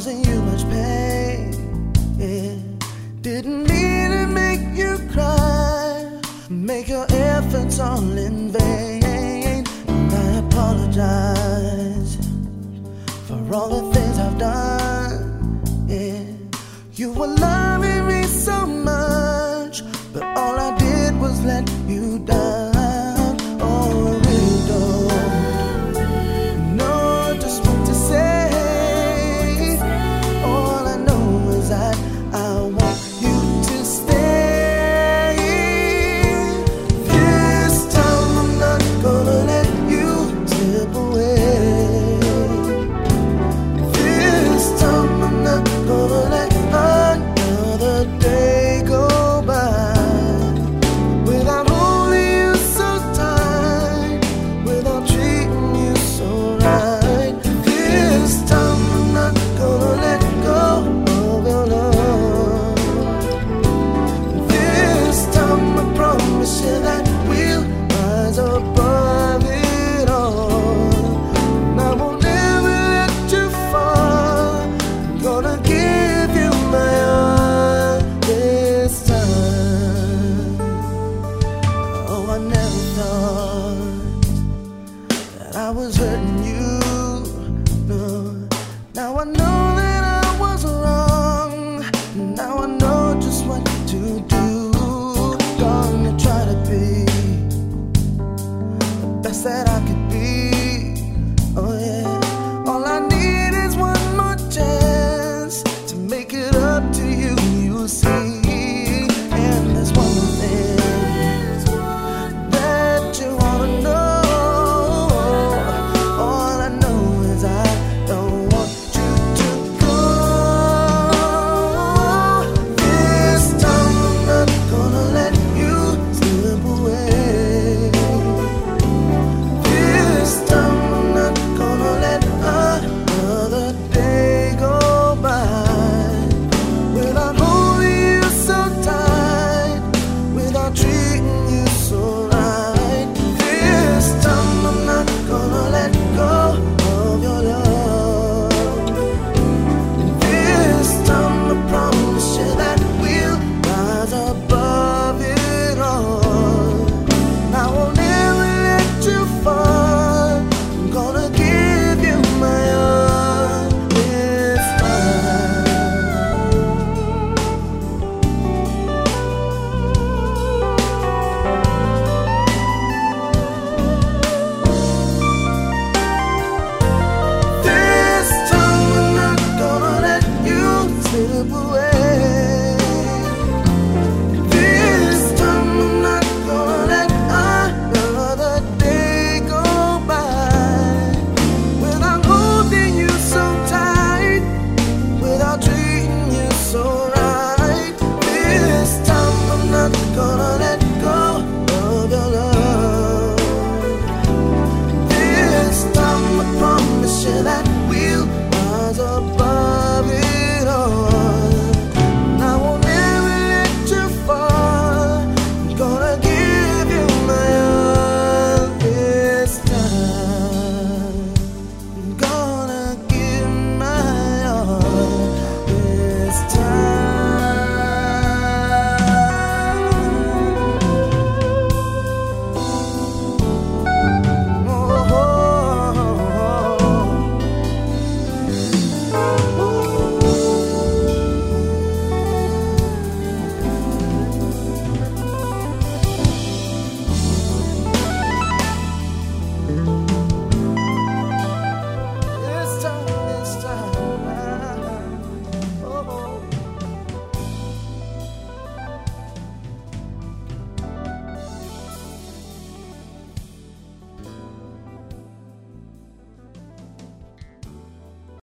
causing you much pain. Yeah. Didn't mean to make you cry, make your efforts all in vain. And I apologize for all the that I could